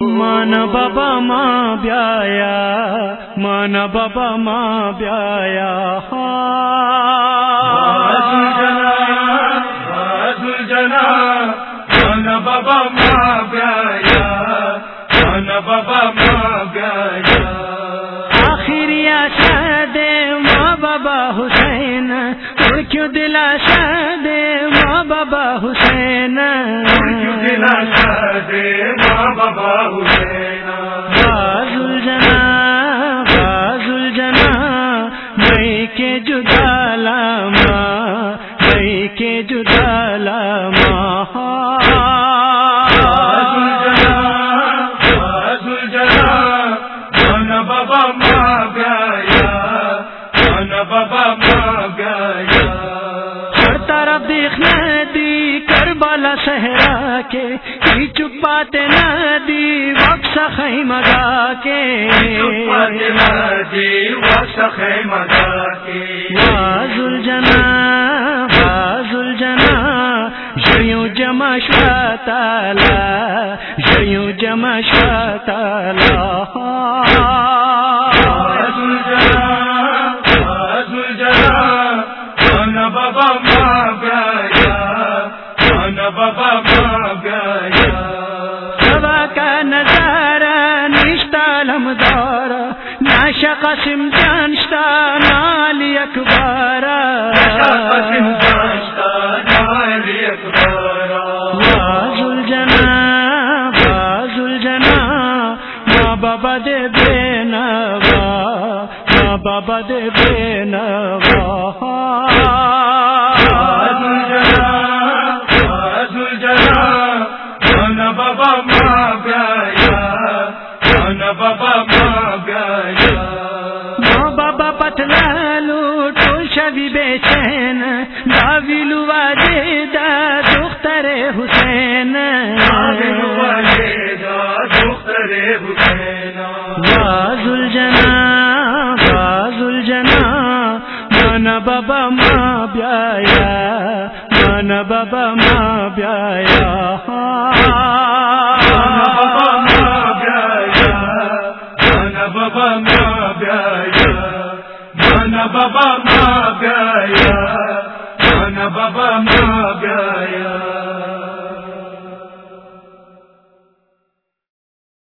مان بابا ماں بیا مان بابا ماں بیا جنا مان بابا ماں بیایا مان بابا ماں بیایا آخری آشا دے ماں بابا حسین کیوں دلا شاد بابا حسین۔ بابا حسین بازل جنا بازل جنا، مئی کے جدا لاما مئی کے جدا لاما بابا مگا کے ہی چھپاتے ندی وقت خی مگا کے ندی وقت خی جنا کے باز الجنا باز الجنا یوں جمع شاہ تالا یوں جمع شاہ تالا بابا کا نظارہ نشتالم دارا ناشا قسم جانشتا نالی اکبارا بازل جنا بازل جنا ماں بابا دے بینوا ماں بابا دے بینوا بابا بابا پتلالو ٹول شبی بے چین داویلو واجے دا دختر حسین۔ بازل جنا بازل جنا من بابا ماں بیایا من بابا ماں بیایا۔ بابا ماں گیا مان بابا ماں گیا مان بابا ماں گیا۔